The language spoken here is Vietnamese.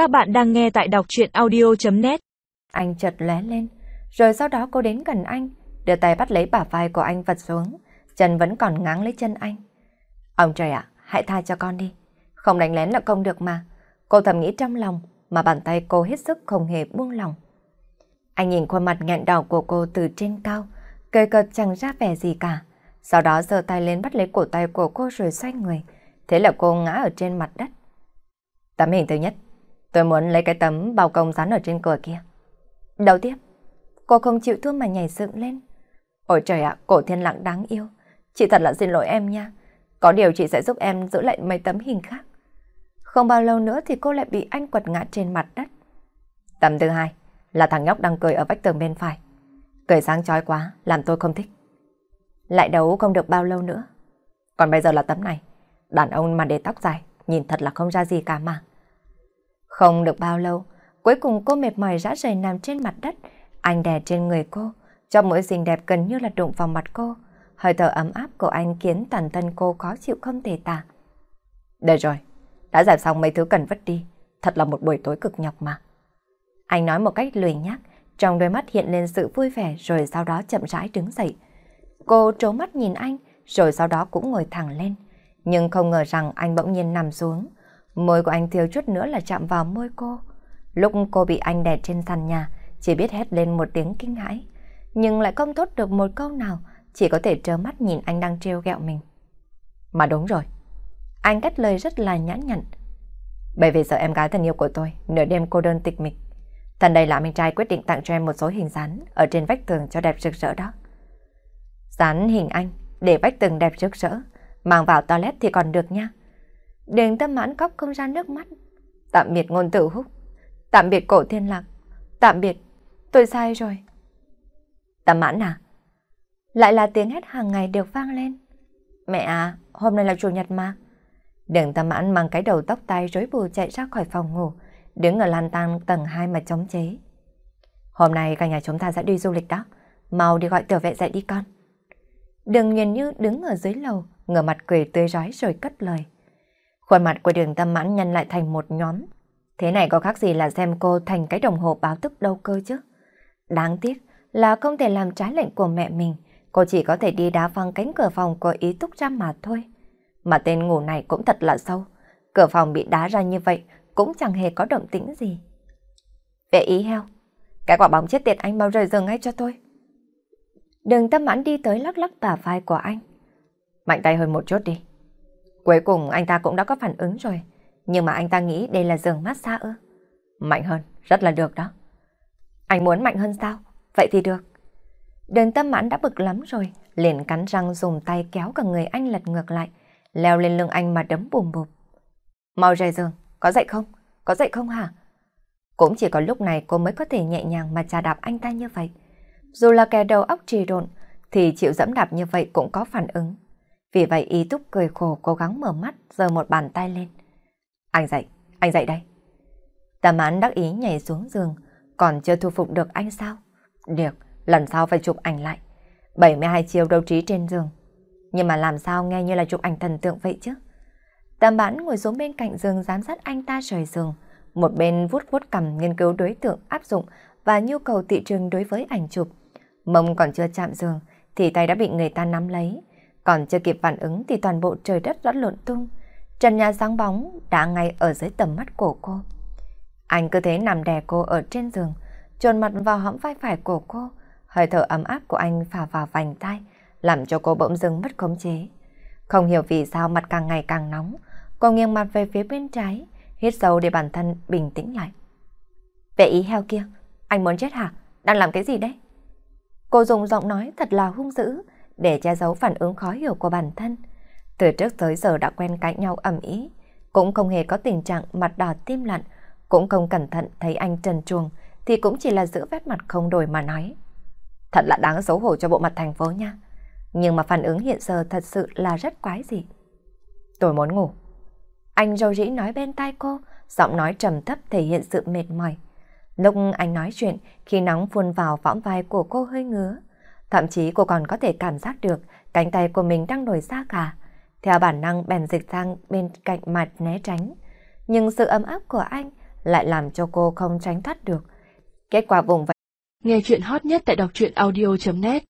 Các bạn đang nghe tại đọc chuyện audio.net Anh chợt lóe lên, rồi sau đó cô đến gần anh, đưa tay bắt lấy bả vai của anh vật xuống, chân vẫn còn ngáng lấy chân anh. Ông trời ạ, hãy tha cho con đi. Không đánh lén là không được mà. Cô thầm nghĩ trong lòng, mà bàn tay cô hết sức không hề buông lòng. Anh nhìn khuôn mặt nghẹn đỏ của cô từ trên cao, cười cợt chẳng ra vẻ gì cả. Sau đó giơ tay lên bắt lấy cổ tay của cô rồi xoay người. Thế là cô ngã ở trên mặt đất. Tấm hình thứ nhất, tôi muốn lấy cái tấm bao công dán ở trên cửa kia. Đầu tiếp, cô không chịu thua mà nhảy dựng lên. Ôi trời ạ, cổ thiên lặng đáng yêu. Chị thật là xin lỗi em nha. Có điều chị sẽ giúp em giữ lại mấy tấm hình khác. Không bao lâu nữa thì cô lại bị anh quật ngã trên mặt đất. Tấm thứ hai là thằng nhóc đang cười ở vách tường bên phải. Cười sáng chói quá, làm tôi không thích. Lại đấu không được bao lâu nữa. Còn bây giờ là tấm này. Đàn ông mà để tóc dài, nhìn thật là không ra gì cả mà. Không được bao lâu, cuối cùng cô mệt mỏi rã rời nằm trên mặt đất. Anh đè trên người cô, cho mỗi xinh đẹp gần như là đụng vào mặt cô. Hơi thở ấm áp của anh khiến toàn thân cô khó chịu không thể tả. Được rồi, đã giải xong mấy thứ cần vứt đi. Thật là một buổi tối cực nhọc mà. Anh nói một cách lười nhác, trong đôi mắt hiện lên sự vui vẻ rồi sau đó chậm rãi đứng dậy. Cô trố mắt nhìn anh, rồi sau đó cũng ngồi thẳng lên. Nhưng không ngờ rằng anh bỗng nhiên nằm xuống. Môi của anh thiếu chút nữa là chạm vào môi cô. Lúc cô bị anh đè trên sàn nhà, chỉ biết hét lên một tiếng kinh hãi. Nhưng lại không thốt được một câu nào, chỉ có thể trơ mắt nhìn anh đang trêu ghẹo mình. Mà đúng rồi. Anh cắt lời rất là nhã nhặn. Bởi vì sợ em gái thân yêu của tôi, nửa đêm cô đơn tịch mịch. Thần đây là anh trai quyết định tặng cho em một số hình dán ở trên vách tường cho đẹp rực rỡ đó. Dán hình anh, để vách tường đẹp rực rỡ, mang vào toilet thì còn được nha. Đền tâm mãn khóc không ra nước mắt. Tạm biệt ngôn tử húc. Tạm biệt cổ thiên lạc. Tạm biệt, tôi sai rồi. Tâm mãn à? Lại là tiếng hét hàng ngày được vang lên. Mẹ à, hôm nay là chủ nhật mà. Đường tâm mãn mang cái đầu tóc tai rối bù chạy ra khỏi phòng ngủ, đứng ở lan tan tầng 2 mà chống chế. Hôm nay cả nhà chúng ta sẽ đi du lịch đó, mau đi gọi tiểu vệ dậy đi con. Đường nhìn như đứng ở dưới lầu, ngửa mặt cười tươi rói rồi cất lời. Khuôn mặt của đường tâm mãn nhân lại thành một nhóm. Thế này có khác gì là xem cô thành cái đồng hồ báo thức đâu cơ chứ. Đáng tiếc là không thể làm trái lệnh của mẹ mình, cô chỉ có thể đi đá văng cánh cửa phòng của ý túc ra mà thôi. Mà tên ngủ này cũng thật là sâu, cửa phòng bị đá ra như vậy cũng chẳng hề có động tĩnh gì. Vệ ý heo, cái quả bóng chết tiệt anh mau rời giường ngay cho tôi. Đường tâm mãn đi tới lắc lắc tả vai của anh. Mạnh tay hơn một chút đi. Cuối cùng anh ta cũng đã có phản ứng rồi. Nhưng mà anh ta nghĩ đây là giường massage ư. Mạnh hơn, rất là được đó. Anh muốn mạnh hơn sao? Vậy thì được. Đường tâm mãn đã bực lắm rồi, liền cắn răng dùng tay kéo cả người anh lật ngược lại, leo lên lưng anh mà đấm bùm bụp. Mau rời giường, có dậy không? Có dậy không hả? Cũng chỉ có lúc này cô mới có thể nhẹ nhàng mà trà đạp anh ta như vậy. Dù là kẻ đầu óc trì độn, thì chịu dẫm đạp như vậy cũng có phản ứng. Vì vậy ý túc cười khổ cố gắng mở mắt, giơ một bàn tay lên. Anh dậy, anh dậy đây. Tầm án đắc ý nhảy xuống giường, còn chưa thu phục được anh sao? Được, lần sau phải chụp ảnh lại. 72 chiều đấu trí trên giường. Nhưng mà làm sao nghe như là chụp ảnh thần tượng vậy chứ? Tầm bán ngồi xuống bên cạnh giường giám sát anh ta rời giường. Một bên vuốt vuốt cầm nghiên cứu đối tượng áp dụng và nhu cầu thị trường đối với ảnh chụp. Mông còn chưa chạm giường thì tay đã bị người ta nắm lấy. Còn chưa kịp phản ứng thì toàn bộ trời đất đã lộn tung. Trần nhà sáng bóng đã ngay ở dưới tầm mắt của cô. Anh cứ thế nằm đè cô ở trên giường, trồn mặt vào hõm vai phải của cô. Hơi thở ấm áp của anh phả vào vành tay, làm cho cô bỗng dưng mất khống chế. Không hiểu vì sao mặt càng ngày càng nóng, cô nghiêng mặt về phía bên trái, hít sâu để bản thân bình tĩnh lại. Vệ ý heo kia, anh muốn chết hả? Đang làm cái gì đấy? Cô dùng giọng nói thật là hung dữ để che giấu phản ứng khó hiểu của bản thân. Từ trước tới giờ đã quen cãi nhau ầm ý, cũng không hề có tình trạng mặt đỏ tim lặn, cũng không cẩn thận thấy anh trần Chuồng thì cũng chỉ là giữ vết mặt không đổi mà nói. Thật là đáng xấu hổ cho bộ mặt thành phố nha. Nhưng mà phản ứng hiện giờ thật sự là rất quái dị. Tôi muốn ngủ. Anh râu rĩ nói bên tai cô, giọng nói trầm thấp thể hiện sự mệt mỏi. Lúc anh nói chuyện, khi nóng phun vào võng vai của cô hơi ngứa. Thậm chí cô còn có thể cảm giác được cánh tay của mình đang nổi da gà. Theo bản năng bèn dịch sang bên cạnh mặt né tránh. Nhưng sự ấm áp của anh lại làm cho cô không tránh thoát được. Kết quả vùng vậy. Nghe chuyện hot nhất tại đọc truyện audio.net